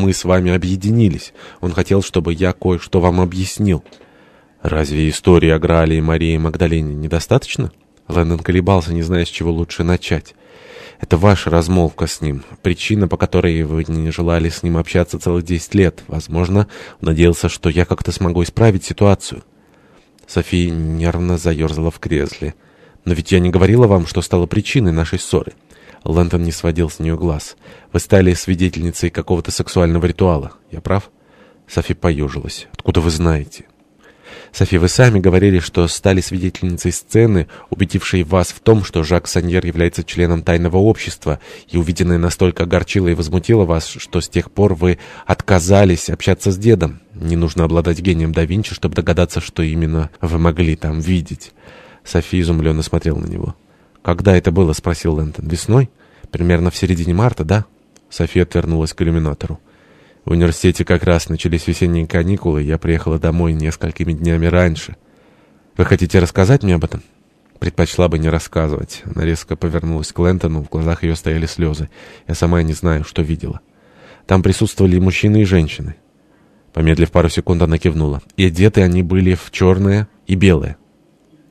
мы с вами объединились. Он хотел, чтобы я кое-что вам объяснил. Разве истории о Граале и Марии Магдалене недостаточно? Лэндон колебался, не зная, с чего лучше начать. Это ваша размолвка с ним. Причина, по которой вы не желали с ним общаться целых десять лет. Возможно, надеялся, что я как-то смогу исправить ситуацию. София нервно заерзала в кресле. «Но ведь я не говорила вам, что стало причиной нашей ссоры». Лэндон не сводил с нее глаз. «Вы стали свидетельницей какого-то сексуального ритуала. Я прав?» Софи поежилась. «Откуда вы знаете?» Софи, вы сами говорили, что стали свидетельницей сцены, убедившей вас в том, что Жак Саньер является членом тайного общества, и увиденное настолько огорчило и возмутило вас, что с тех пор вы отказались общаться с дедом. Не нужно обладать гением да Винчи, чтобы догадаться, что именно вы могли там видеть. Софи изумленно смотрела на него. «Когда это было?» — спросил Лэнтон. «Весной? Примерно в середине марта, да?» София отвернулась к иллюминатору. В университете как раз начались весенние каникулы, я приехала домой несколькими днями раньше. Вы хотите рассказать мне об этом? Предпочла бы не рассказывать. Она резко повернулась к Лэнтону, в глазах ее стояли слезы. Я сама не знаю, что видела. Там присутствовали и мужчины, и женщины. Помедлив пару секунд, она кивнула. И одеты они были в черное и белое.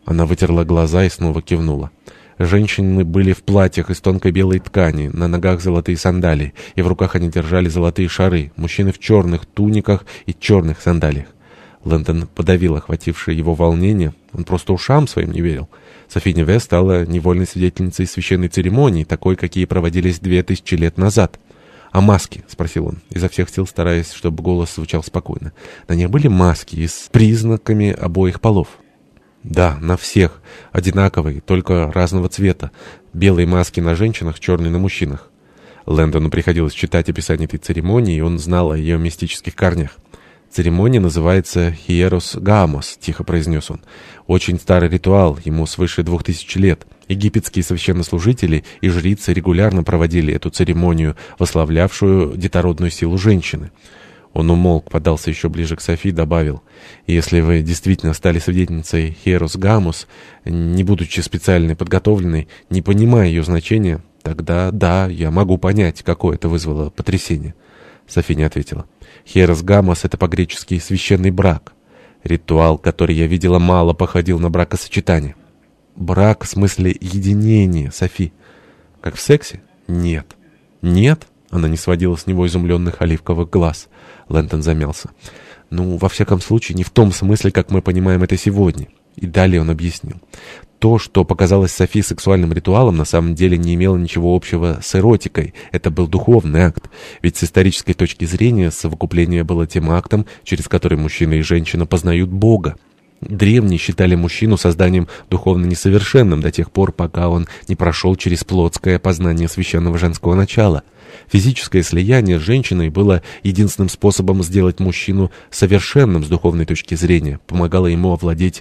Она вытерла глаза и снова кивнула. Женщины были в платьях из тонкой белой ткани, на ногах золотые сандалии, и в руках они держали золотые шары. Мужчины в черных туниках и черных сандалиях. Лэндон подавил охватившее его волнение. Он просто ушам своим не верил. Софи Неве стала невольной свидетельницей священной церемонии, такой, какие проводились две тысячи лет назад. «А маски?» — спросил он, изо всех сил стараясь, чтобы голос звучал спокойно. На них были маски с признаками обоих полов. Да, на всех. Одинаковые, только разного цвета. Белые маски на женщинах, черные на мужчинах. Лэндону приходилось читать описание этой церемонии, и он знал о ее мистических корнях. «Церемония называется Хиерос Гамос», — тихо произнес он. «Очень старый ритуал, ему свыше двух тысяч лет. Египетские священнослужители и жрицы регулярно проводили эту церемонию, вославлявшую детородную силу женщины». Он умолк, подался еще ближе к Софи, добавил, «Если вы действительно стали свидетельницей Херус Гамус, не будучи специально подготовленной, не понимая ее значения, тогда да, я могу понять, какое это вызвало потрясение». Софи не ответила. «Херус Гамус — это по-гречески священный брак. Ритуал, который я видела, мало походил на бракосочетание». «Брак в смысле единения, Софи. Как в сексе? Нет». «Нет?» Она не сводила с него изумленных оливковых глаз. Лэнтон замялся. «Ну, во всяком случае, не в том смысле, как мы понимаем это сегодня». И далее он объяснил. То, что показалось Софи сексуальным ритуалом, на самом деле не имело ничего общего с эротикой. Это был духовный акт. Ведь с исторической точки зрения совокупление было тем актом, через который мужчина и женщина познают Бога. Древние считали мужчину созданием духовно несовершенным до тех пор, пока он не прошел через плотское познание священного женского начала. Физическое слияние с женщиной было единственным способом сделать мужчину совершенным с духовной точки зрения, помогало ему овладеть